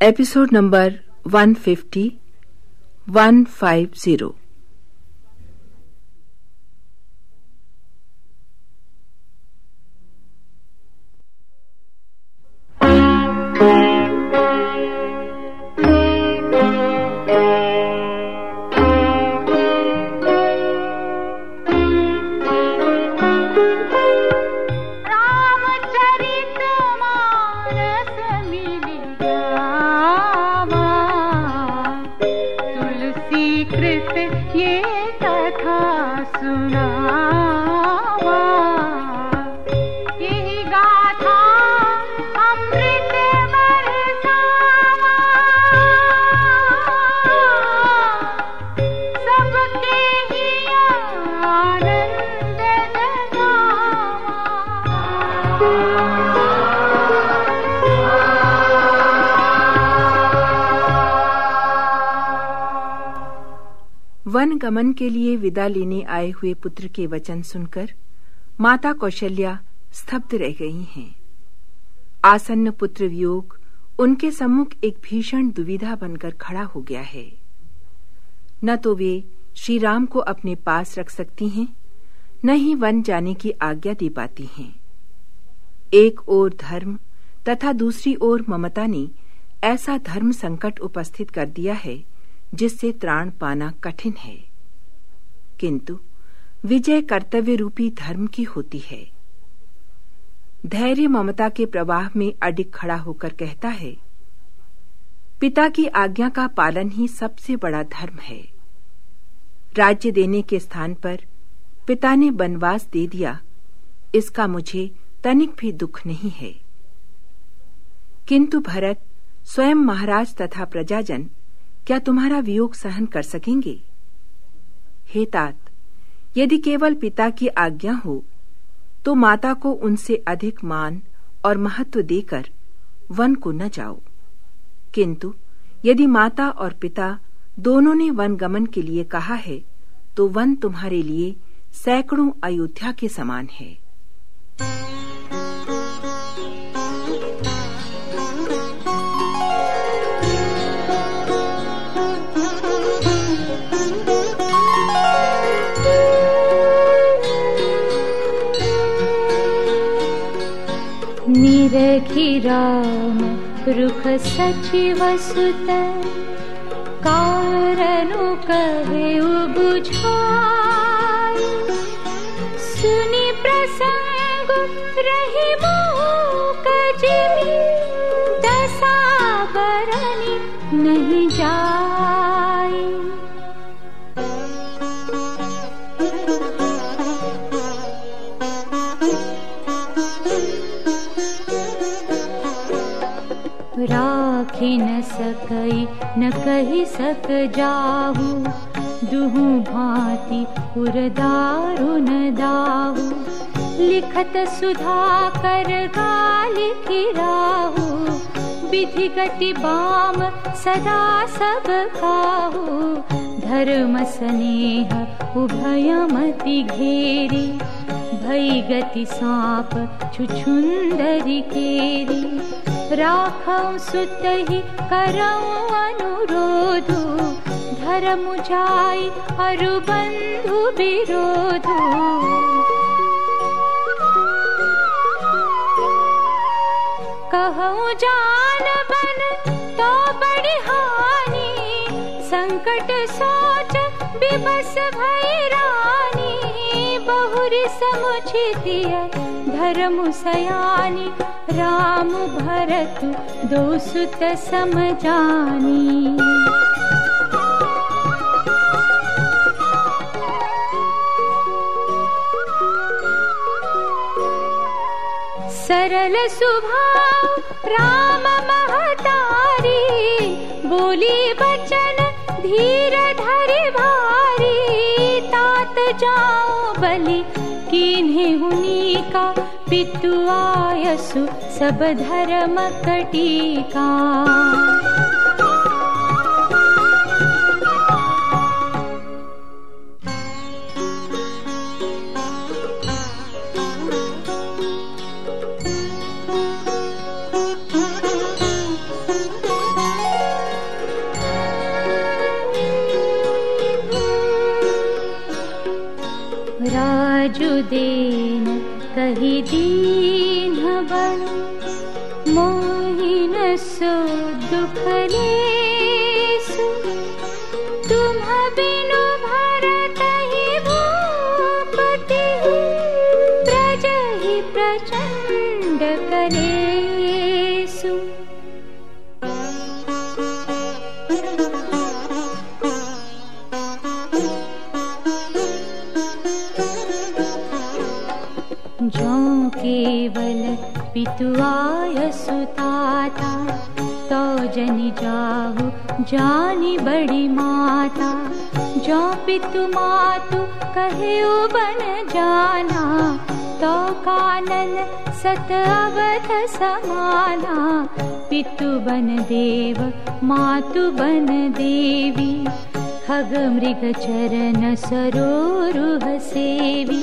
episode number 150 150 वन गमन के लिए विदा लेने आए हुए पुत्र के वचन सुनकर माता कौशल्या स्तब्ध रह गई हैं। आसन्न पुत्र वियोग उनके सम्मुख एक भीषण दुविधा बनकर खड़ा हो गया है। न तो वे श्री राम को अपने पास रख सकती हैं, न ही वन जाने की आज्ञा दे पाती हैं। एक ओर धर्म तथा दूसरी ओर ममता ने ऐसा धर्म संकट उपस्थित कर दिया है जिससे त्राण पाना कठिन है। किंतु विजय कर्तव्य रूपी धर्म की होती है। धैर्य ममता के प्रवाह में अडिग खड़ा होकर कहता है, पिता की आज्ञा का पालन ही सबसे बड़ा धर्म है। राज्य देने के स्थान पर पिता ने बनवास दे दिया, इसका मुझे तनिक भी दुख नहीं है। किंतु भरत, स्वयं महाराज तथा प्रजाजन क्या तुम्हारा वियोग सहन कर सकेंगे? हे तात, यदि केवल पिता की आज्ञा हो तो माता को उनसे अधिक मान और महत्व देकर वन को न जाओ। किंतु यदि माता और पिता दोनों ने वन गमन के लिए कहा है तो वन तुम्हारे लिए सैकड़ों अयोध्या के समान है। रुख सचिव सुत बुझाय सुनि प्रसंग रही मूक जिमि दशा बरनी नहीं जाय राखी न सकई न कही सक जाहू। दुहु भांति न दाहू। लिखत सुधा कर गाल राहू। विधि गति बाम सदा सब खाहू धर्म स्नेह उभयमति घेरी। भई गति सांप केरी राखौ सुतहि करौ अनुरोधु धर्म जाई अरु बंधु विरोधु। कहूँ जान बन तो बड़ी हानि संकट सोच भई रानी बहुरी समुचितिय धर्म सयानी राम भरत दो सुत समजानी। सरल सुभाव राम महतारी बोली बचन धीर धरि भारी। तात जाओ बलि किन्हे हुनी का पितु आयसु सब धर्म कटीका जुदेन कही दीन बन मोहिन सो दुखले सु तुम बिनु भरत ही भूपति प्रज ही प्रचंड कलेसु पितुआय सुताता तो जनि जाहु जानी बड़ी माता। जो पितु मातु कहे बन जाना तो कानन सत अवध समाना। पितु बन देव मातु बन देवी। खग मृग चरण सरोरुह सेवी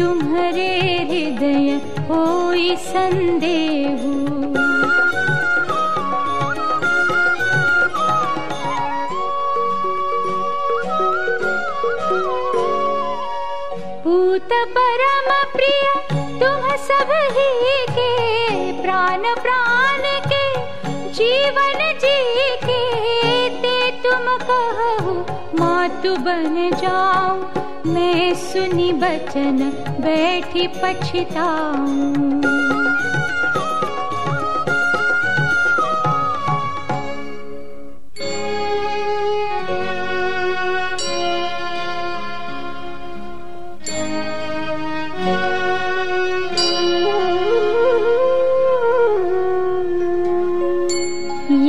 तुम्हारे हृदय संदेहु। पूत परम प्रिय तुम सब ही के प्राण प्राण के जीवन जी के ते तुम कहो मातु बन जाऊं मैं सुनी बचन बैठी पछताऊं।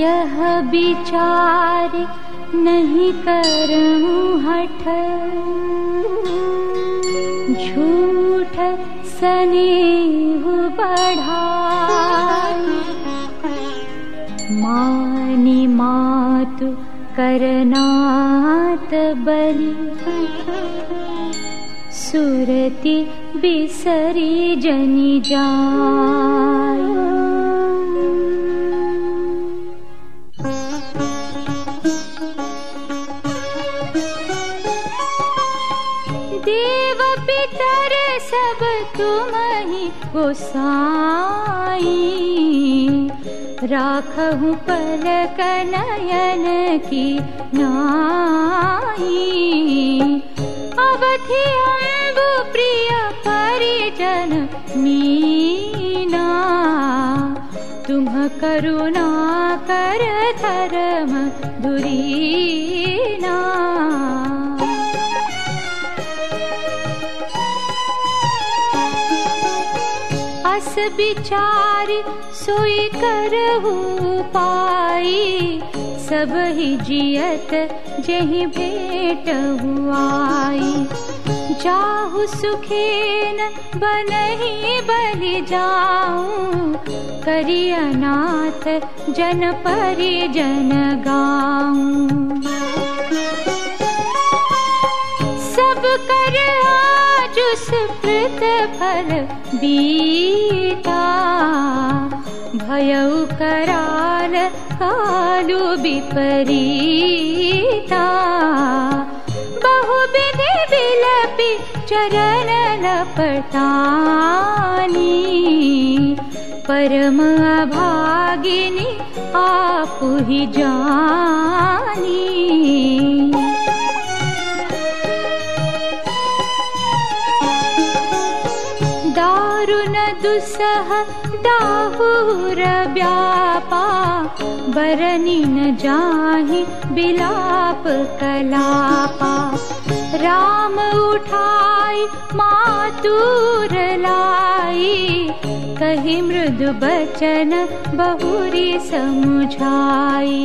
यह विचार नहीं करूं स्नेह बढ़ा मानी मातु करनात बलि। सुरति बिसरी जनि जाय गोसाई। राखहु पलक नयन की नाई। अवधि अम्बु प्रिय परिजन मीना। तुम करुणा कर धर्म दुरीना अस विचार सोई करहु पाई। सब ही जियत जही भेट हुआई जाहु सुखेन बनही बलि जाऊं। करी अनाथ जन गाऊं। सब कर भयउ कराल कालु विपरीता। बहु विधि विलपि चरण लपटानी। परम अभागिनी आपु ही जानी दुसह दाहुर व्यापा बरनी न जाहि बिलाप कलापा। राम उठाई मातूर लाई कही मृदु बचन बहुरी समुझाई